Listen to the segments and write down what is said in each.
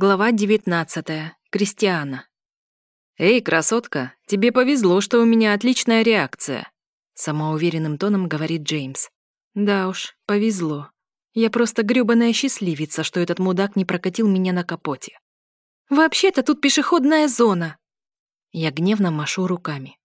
Глава 19. Кристиана. «Эй, красотка, тебе повезло, что у меня отличная реакция», — самоуверенным тоном говорит Джеймс. «Да уж, повезло. Я просто грёбаная счастливица, что этот мудак не прокатил меня на капоте. Вообще-то тут пешеходная зона». Я гневно машу руками.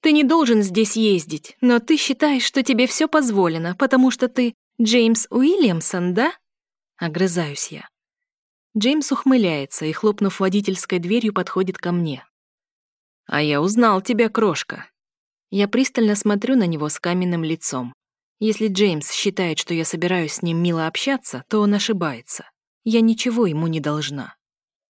«Ты не должен здесь ездить, но ты считаешь, что тебе все позволено, потому что ты Джеймс Уильямсон, да?» Огрызаюсь я. Джеймс ухмыляется и, хлопнув водительской дверью, подходит ко мне. «А я узнал тебя, крошка». Я пристально смотрю на него с каменным лицом. Если Джеймс считает, что я собираюсь с ним мило общаться, то он ошибается. Я ничего ему не должна.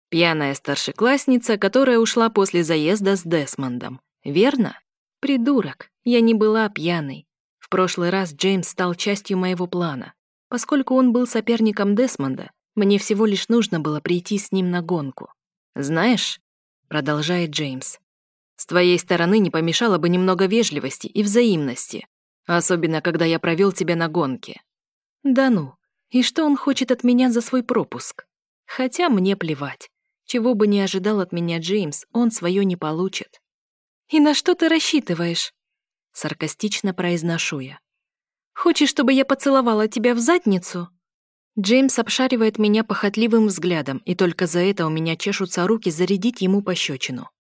Пьяная старшеклассница, которая ушла после заезда с Десмондом. Верно? Придурок. Я не была пьяной. В прошлый раз Джеймс стал частью моего плана. Поскольку он был соперником Десмонда, мне всего лишь нужно было прийти с ним на гонку. «Знаешь», — продолжает Джеймс, «с твоей стороны не помешало бы немного вежливости и взаимности, особенно когда я провел тебя на гонке». «Да ну, и что он хочет от меня за свой пропуск? Хотя мне плевать. Чего бы ни ожидал от меня Джеймс, он свое не получит». «И на что ты рассчитываешь?» Саркастично произношу я. «Хочешь, чтобы я поцеловала тебя в задницу?» Джеймс обшаривает меня похотливым взглядом, и только за это у меня чешутся руки зарядить ему пощечину.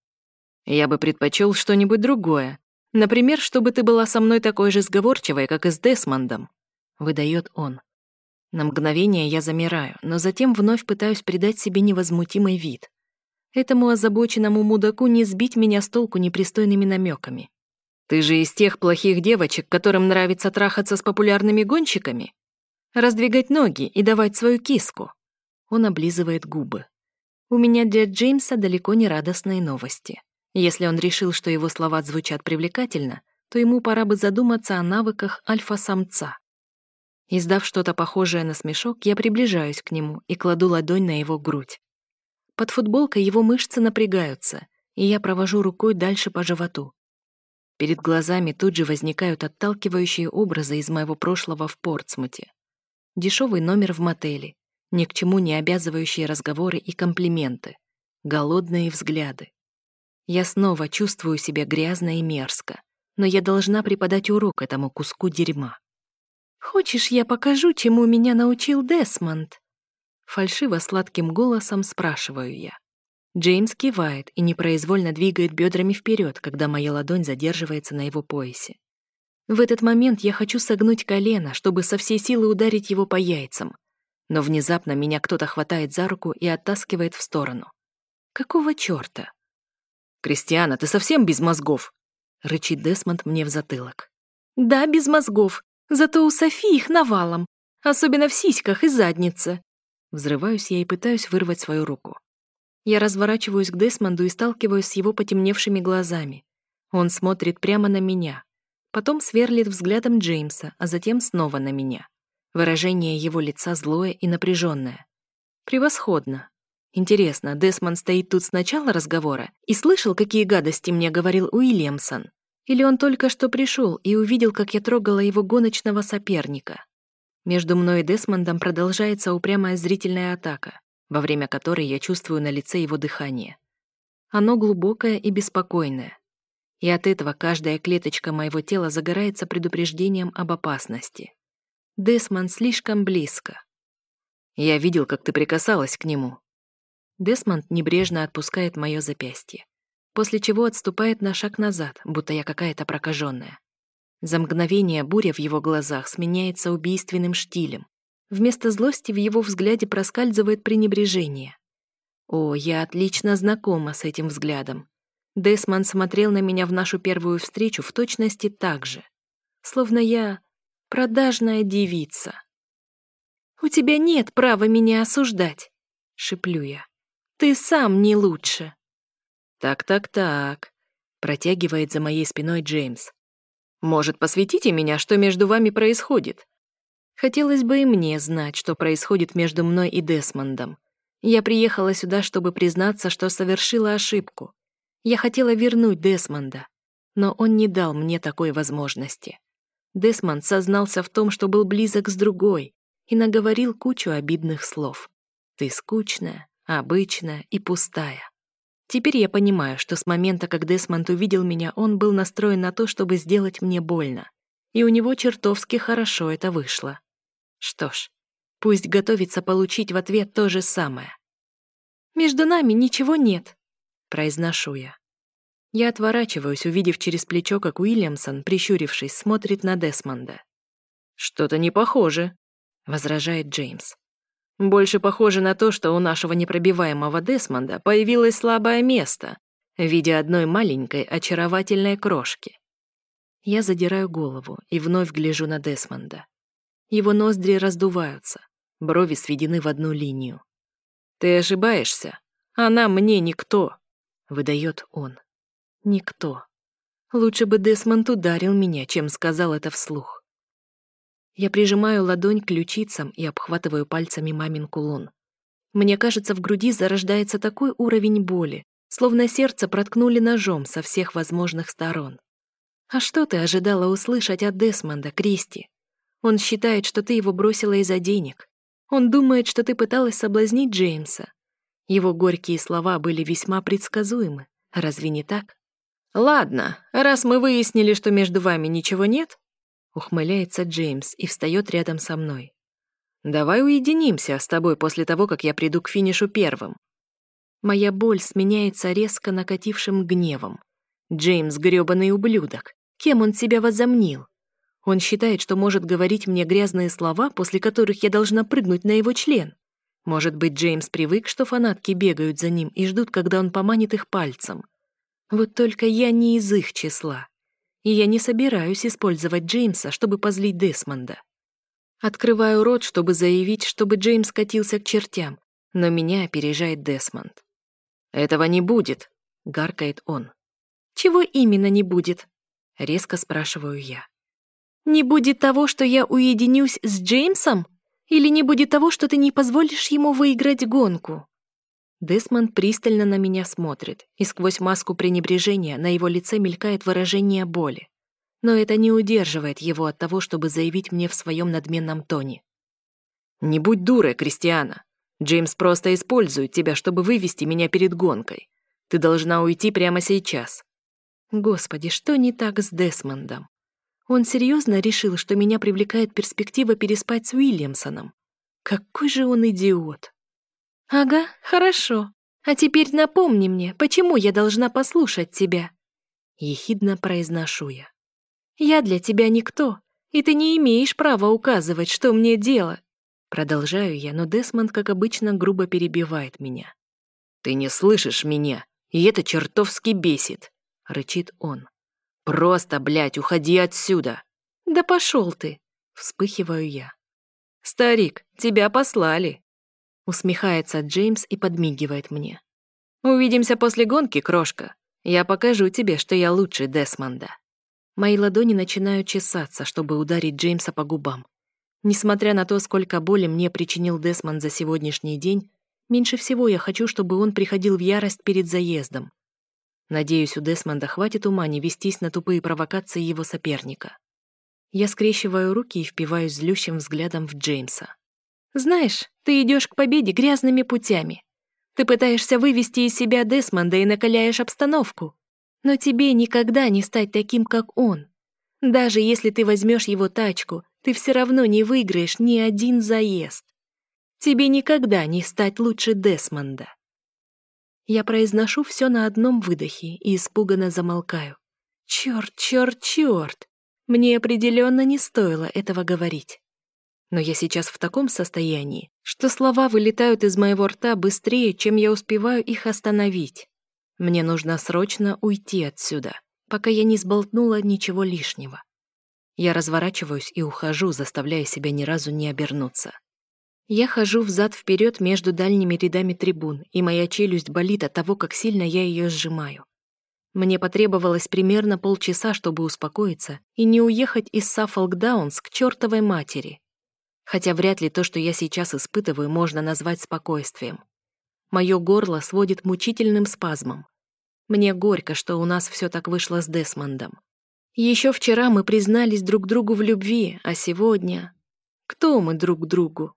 Я бы предпочел что-нибудь другое. Например, чтобы ты была со мной такой же сговорчивой, как и с Десмондом. Выдает он. На мгновение я замираю, но затем вновь пытаюсь придать себе невозмутимый вид. Этому озабоченному мудаку не сбить меня с толку непристойными намеками. Ты же из тех плохих девочек, которым нравится трахаться с популярными гонщиками? Раздвигать ноги и давать свою киску. Он облизывает губы. У меня для Джеймса далеко не радостные новости. Если он решил, что его слова звучат привлекательно, то ему пора бы задуматься о навыках альфа-самца. Издав что-то похожее на смешок, я приближаюсь к нему и кладу ладонь на его грудь. Под футболкой его мышцы напрягаются, и я провожу рукой дальше по животу. Перед глазами тут же возникают отталкивающие образы из моего прошлого в Портсмуте дешевый номер в мотеле, ни к чему не обязывающие разговоры и комплименты, голодные взгляды. Я снова чувствую себя грязно и мерзко, но я должна преподать урок этому куску дерьма. «Хочешь, я покажу, чему меня научил Десмонд?» Фальшиво сладким голосом спрашиваю я. Джеймс кивает и непроизвольно двигает бедрами вперед, когда моя ладонь задерживается на его поясе. В этот момент я хочу согнуть колено, чтобы со всей силы ударить его по яйцам. Но внезапно меня кто-то хватает за руку и оттаскивает в сторону. Какого чёрта? «Кристиана, ты совсем без мозгов?» — рычит Десмонд мне в затылок. «Да, без мозгов. Зато у Софи их навалом. Особенно в сиськах и заднице». Взрываюсь я и пытаюсь вырвать свою руку. Я разворачиваюсь к Десмонду и сталкиваюсь с его потемневшими глазами. Он смотрит прямо на меня. Потом сверлит взглядом Джеймса, а затем снова на меня. Выражение его лица злое и напряженное. Превосходно. Интересно, Десмон стоит тут с начала разговора и слышал, какие гадости мне говорил Уильямсон? Или он только что пришел и увидел, как я трогала его гоночного соперника? Между мной и Десмондом продолжается упрямая зрительная атака, во время которой я чувствую на лице его дыхание. Оно глубокое и беспокойное и от этого каждая клеточка моего тела загорается предупреждением об опасности. Десмон слишком близко. Я видел, как ты прикасалась к нему. Десмонд небрежно отпускает мое запястье, после чего отступает на шаг назад, будто я какая-то прокаженная. За мгновение буря в его глазах сменяется убийственным штилем. Вместо злости в его взгляде проскальзывает пренебрежение. О, я отлично знакома с этим взглядом. Десмон смотрел на меня в нашу первую встречу в точности так же, словно я продажная девица. «У тебя нет права меня осуждать», — шеплю я. «Ты сам не лучше». «Так-так-так», — протягивает за моей спиной Джеймс. «Может, посвятите меня, что между вами происходит?» Хотелось бы и мне знать, что происходит между мной и Десмондом. Я приехала сюда, чтобы признаться, что совершила ошибку. Я хотела вернуть Десмонда, но он не дал мне такой возможности. Десмонд сознался в том, что был близок с другой, и наговорил кучу обидных слов. «Ты скучная, Обычная и пустая. Теперь я понимаю, что с момента, как Десмонд увидел меня, он был настроен на то, чтобы сделать мне больно. И у него чертовски хорошо это вышло. Что ж, пусть готовится получить в ответ то же самое. «Между нами ничего нет», — произношу я. Я отворачиваюсь, увидев через плечо, как Уильямсон, прищурившись, смотрит на Десмонда. «Что-то не похоже», — возражает Джеймс. «Больше похоже на то, что у нашего непробиваемого Десмонда появилось слабое место в виде одной маленькой очаровательной крошки». Я задираю голову и вновь гляжу на Десмонда. Его ноздри раздуваются, брови сведены в одну линию. «Ты ошибаешься. Она мне никто», — выдает он. «Никто. Лучше бы Десмонд ударил меня, чем сказал это вслух». Я прижимаю ладонь к ключицам и обхватываю пальцами мамин кулон. Мне кажется, в груди зарождается такой уровень боли, словно сердце проткнули ножом со всех возможных сторон. А что ты ожидала услышать от Десмонда, Кристи? Он считает, что ты его бросила из-за денег. Он думает, что ты пыталась соблазнить Джеймса. Его горькие слова были весьма предсказуемы. Разве не так? «Ладно, раз мы выяснили, что между вами ничего нет», ухмыляется Джеймс и встает рядом со мной. «Давай уединимся с тобой после того, как я приду к финишу первым». Моя боль сменяется резко накатившим гневом. Джеймс — грёбаный ублюдок. Кем он себя возомнил? Он считает, что может говорить мне грязные слова, после которых я должна прыгнуть на его член. Может быть, Джеймс привык, что фанатки бегают за ним и ждут, когда он поманит их пальцем. Вот только я не из их числа. И я не собираюсь использовать Джеймса, чтобы позлить Десмонда. Открываю рот, чтобы заявить, чтобы Джеймс катился к чертям, но меня опережает Десмонд. «Этого не будет», — гаркает он. «Чего именно не будет?» — резко спрашиваю я. Не будет того, что я уединюсь с Джеймсом? Или не будет того, что ты не позволишь ему выиграть гонку?» Десмонд пристально на меня смотрит, и сквозь маску пренебрежения на его лице мелькает выражение боли. Но это не удерживает его от того, чтобы заявить мне в своем надменном тоне. «Не будь дурой, Кристиана. Джеймс просто использует тебя, чтобы вывести меня перед гонкой. Ты должна уйти прямо сейчас». Господи, что не так с Десмондом? Он серьезно решил, что меня привлекает перспектива переспать с Уильямсоном. Какой же он идиот. Ага, хорошо. А теперь напомни мне, почему я должна послушать тебя? Ехидно произношу я. Я для тебя никто, и ты не имеешь права указывать, что мне делать. Продолжаю я, но Десмонд, как обычно, грубо перебивает меня. «Ты не слышишь меня, и это чертовски бесит», — рычит он. «Просто, блядь, уходи отсюда!» «Да пошел ты!» — вспыхиваю я. «Старик, тебя послали!» Усмехается Джеймс и подмигивает мне. «Увидимся после гонки, крошка. Я покажу тебе, что я лучше Десмонда». Мои ладони начинают чесаться, чтобы ударить Джеймса по губам. Несмотря на то, сколько боли мне причинил Десмонд за сегодняшний день, меньше всего я хочу, чтобы он приходил в ярость перед заездом. Надеюсь, у Десмонда хватит ума не вестись на тупые провокации его соперника. Я скрещиваю руки и впиваюсь злющим взглядом в Джеймса. «Знаешь, ты идешь к победе грязными путями. Ты пытаешься вывести из себя Десмонда и накаляешь обстановку. Но тебе никогда не стать таким, как он. Даже если ты возьмешь его тачку, ты все равно не выиграешь ни один заезд. Тебе никогда не стать лучше Десмонда. Я произношу все на одном выдохе и испуганно замолкаю. Черт, черт, черт! Мне определенно не стоило этого говорить. Но я сейчас в таком состоянии, что слова вылетают из моего рта быстрее, чем я успеваю их остановить. Мне нужно срочно уйти отсюда, пока я не сболтнула ничего лишнего. Я разворачиваюсь и ухожу, заставляя себя ни разу не обернуться. Я хожу взад-вперед между дальними рядами трибун, и моя челюсть болит от того, как сильно я ее сжимаю. Мне потребовалось примерно полчаса, чтобы успокоиться и не уехать из Саффолк-Даунс к чертовой матери. Хотя вряд ли то, что я сейчас испытываю, можно назвать спокойствием. Мое горло сводит мучительным спазмом. Мне горько, что у нас все так вышло с Десмондом. Еще вчера мы признались друг другу в любви, а сегодня... Кто мы друг другу?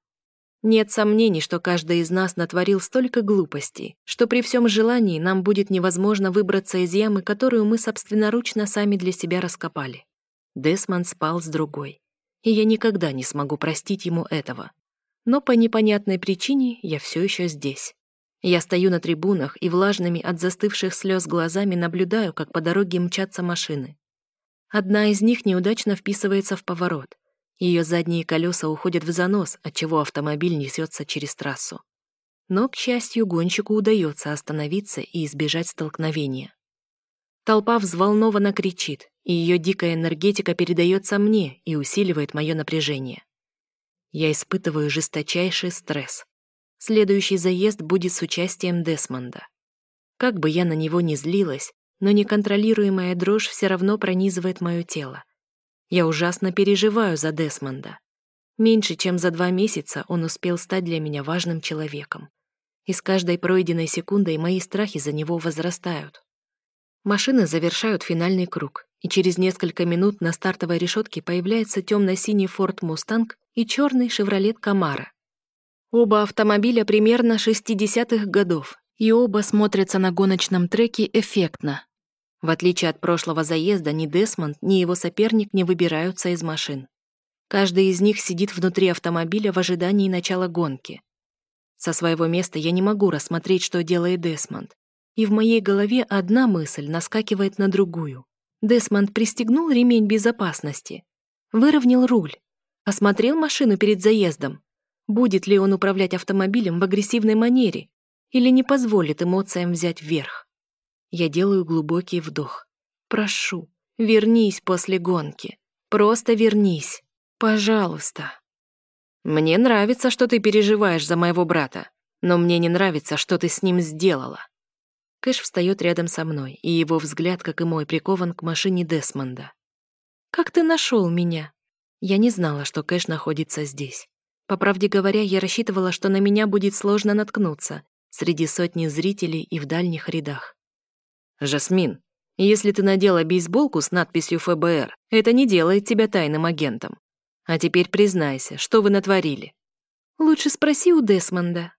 Нет сомнений, что каждый из нас натворил столько глупостей, что при всем желании нам будет невозможно выбраться из ямы, которую мы собственноручно сами для себя раскопали. Десмонд спал с другой, и я никогда не смогу простить ему этого. Но по непонятной причине я все еще здесь. Я стою на трибунах и влажными от застывших слез глазами наблюдаю, как по дороге мчатся машины. Одна из них неудачно вписывается в поворот — ее задние колеса уходят в занос, отчего автомобиль несется через трассу. Но, к счастью, гонщику удается остановиться и избежать столкновения. Толпа взволнованно кричит, и ее дикая энергетика передается мне и усиливает мое напряжение. Я испытываю жесточайший стресс. Следующий заезд будет с участием Десмонда. Как бы я на него ни злилась, но неконтролируемая дрожь все равно пронизывает мое тело. Я ужасно переживаю за Десмонда. Меньше чем за два месяца он успел стать для меня важным человеком. И с каждой пройденной секундой мои страхи за него возрастают. Машины завершают финальный круг, и через несколько минут на стартовой решетке появляется темно-синий Ford Mustang и черный Chevrolet Camaro. Оба автомобиля примерно 60-х годов, и оба смотрятся на гоночном треке эффектно, в отличие от прошлого заезда, ни Десмонд, ни его соперник не выбираются из машин. Каждый из них сидит внутри автомобиля в ожидании начала гонки. Со своего места я не могу рассмотреть, что делает Десмонд. И в моей голове одна мысль наскакивает на другую. Десмонд пристегнул ремень безопасности, выровнял руль, осмотрел машину перед заездом. Будет ли он управлять автомобилем в агрессивной манере или не позволит эмоциям взять вверх? Я делаю глубокий вдох. Прошу, вернись после гонки. Просто вернись. Пожалуйста. Мне нравится, что ты переживаешь за моего брата, но мне не нравится, что ты с ним сделала. Кэш встает рядом со мной, и его взгляд, как и мой, прикован к машине Десмонда. «Как ты нашел меня?» Я не знала, что Кэш находится здесь. По правде говоря, я рассчитывала, что на меня будет сложно наткнуться среди сотни зрителей и в дальних рядах. «Жасмин, если ты надела бейсболку с надписью ФБР, это не делает тебя тайным агентом. А теперь признайся, что вы натворили?» «Лучше спроси у Десмонда».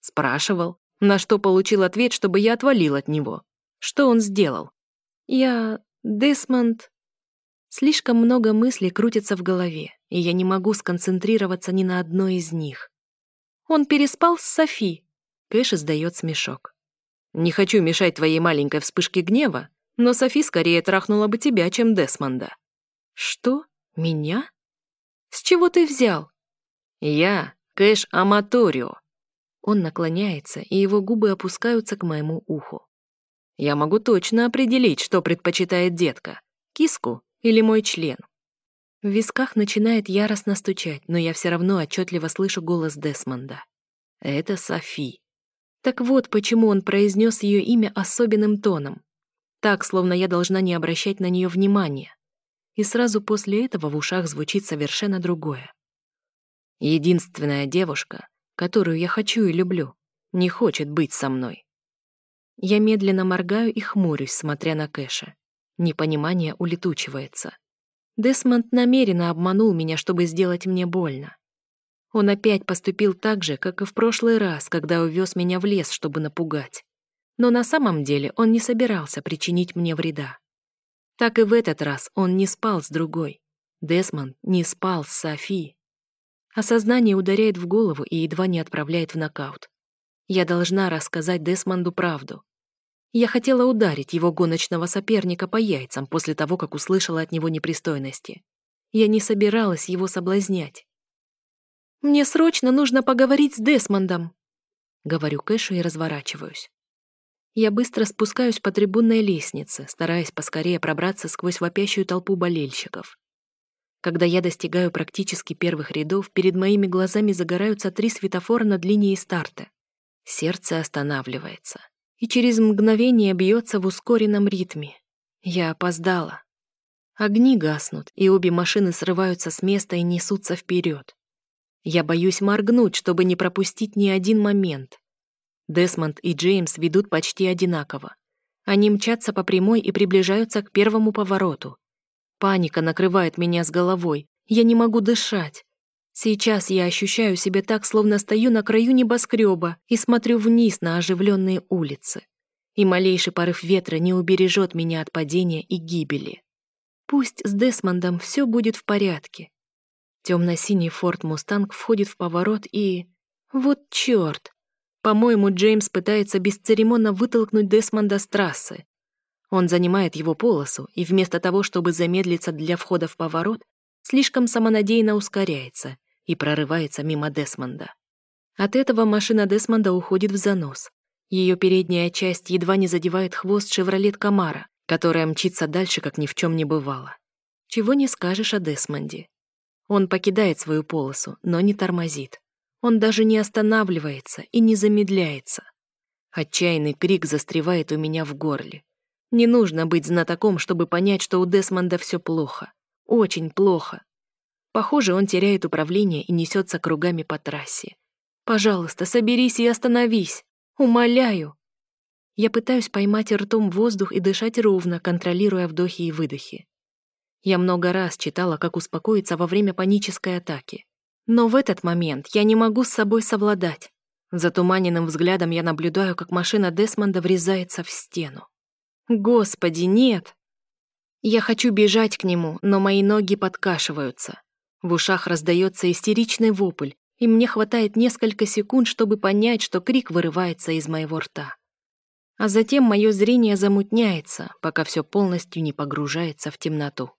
Спрашивал, на что получил ответ, чтобы я отвалил от него. Что он сделал? «Я... Десмонд...» Слишком много мыслей крутится в голове, и я не могу сконцентрироваться ни на одной из них. Он переспал с Софи. Кэш издает смешок. Не хочу мешать твоей маленькой вспышке гнева, но Софи скорее трахнула бы тебя, чем Десмонда». «Что? Меня? С чего ты взял?» «Я Кэш Аматорио». Он наклоняется, и его губы опускаются к моему уху. «Я могу точно определить, что предпочитает детка — киску или мой член». В висках начинает яростно стучать, но я все равно отчетливо слышу голос Десмонда. Это Софи. Так вот, почему он произнес ее имя особенным тоном. Так, словно я должна не обращать на нее внимания. И сразу после этого в ушах звучит совершенно другое. Единственная девушка, которую я хочу и люблю, не хочет быть со мной. Я медленно моргаю и хмурюсь, смотря на Кэша. Непонимание улетучивается. Десмонд намеренно обманул меня, чтобы сделать мне больно. Он опять поступил так же, как и в прошлый раз, когда увез меня в лес, чтобы напугать. Но на самом деле он не собирался причинить мне вреда. Так и в этот раз он не спал с другой. Десмонд не спал с Софи. Осознание ударяет в голову и едва не отправляет в нокаут. Я должна рассказать Десмонду правду. Я хотела ударить его гоночного соперника по яйцам после того, как услышала от него непристойности. Я не собиралась его соблазнять. «Мне срочно нужно поговорить с Десмондом», — говорю Кэшу и разворачиваюсь. Я быстро спускаюсь по трибунной лестнице, стараясь поскорее пробраться сквозь вопящую толпу болельщиков. Когда я достигаю практически первых рядов, перед моими глазами загораются три светофора над линией старта. Сердце останавливается, и через мгновение бьется в ускоренном ритме. Я опоздала. Огни гаснут, и обе машины срываются с места и несутся вперед. Я боюсь моргнуть, чтобы не пропустить ни один момент. Десмонд и Джеймс ведут почти одинаково. Они мчатся по прямой и приближаются к первому повороту. Паника накрывает меня с головой. Я не могу дышать. Сейчас я ощущаю себя так, словно стою на краю небоскреба и смотрю вниз на оживленные улицы. И малейший порыв ветра не убережет меня от падения и гибели. Пусть с Десмондом все будет в порядке. Темно-синий Форд Мустанг входит в поворот и... Вот черт! По-моему, Джеймс пытается бесцеремонно вытолкнуть Десмонда с трассы. Он занимает его полосу, и вместо того, чтобы замедлиться для входа в поворот, слишком самонадеянно ускоряется и прорывается мимо Десмонда. От этого машина Десмонда уходит в занос. Ее передняя часть едва не задевает хвост «Шевролет Камара», которая мчится дальше, как ни в чем не бывало. Чего не скажешь о Десмонде. Он покидает свою полосу, но не тормозит. Он даже не останавливается и не замедляется. Отчаянный крик застревает у меня в горле. Не нужно быть знатоком, чтобы понять, что у Десмонда все плохо. Очень плохо. Похоже, он теряет управление и несется кругами по трассе. «Пожалуйста, соберись и остановись! Умоляю!» Я пытаюсь поймать ртом воздух и дышать ровно, контролируя вдохи и выдохи. Я много раз читала, как успокоиться во время панической атаки. Но в этот момент я не могу с собой совладать. Затуманенным взглядом я наблюдаю, как машина Десмонда врезается в стену. Господи, нет! Я хочу бежать к нему, но мои ноги подкашиваются. В ушах раздается истеричный вопль, и мне хватает несколько секунд, чтобы понять, что крик вырывается из моего рта. А затем мое зрение замутняется, пока все полностью не погружается в темноту.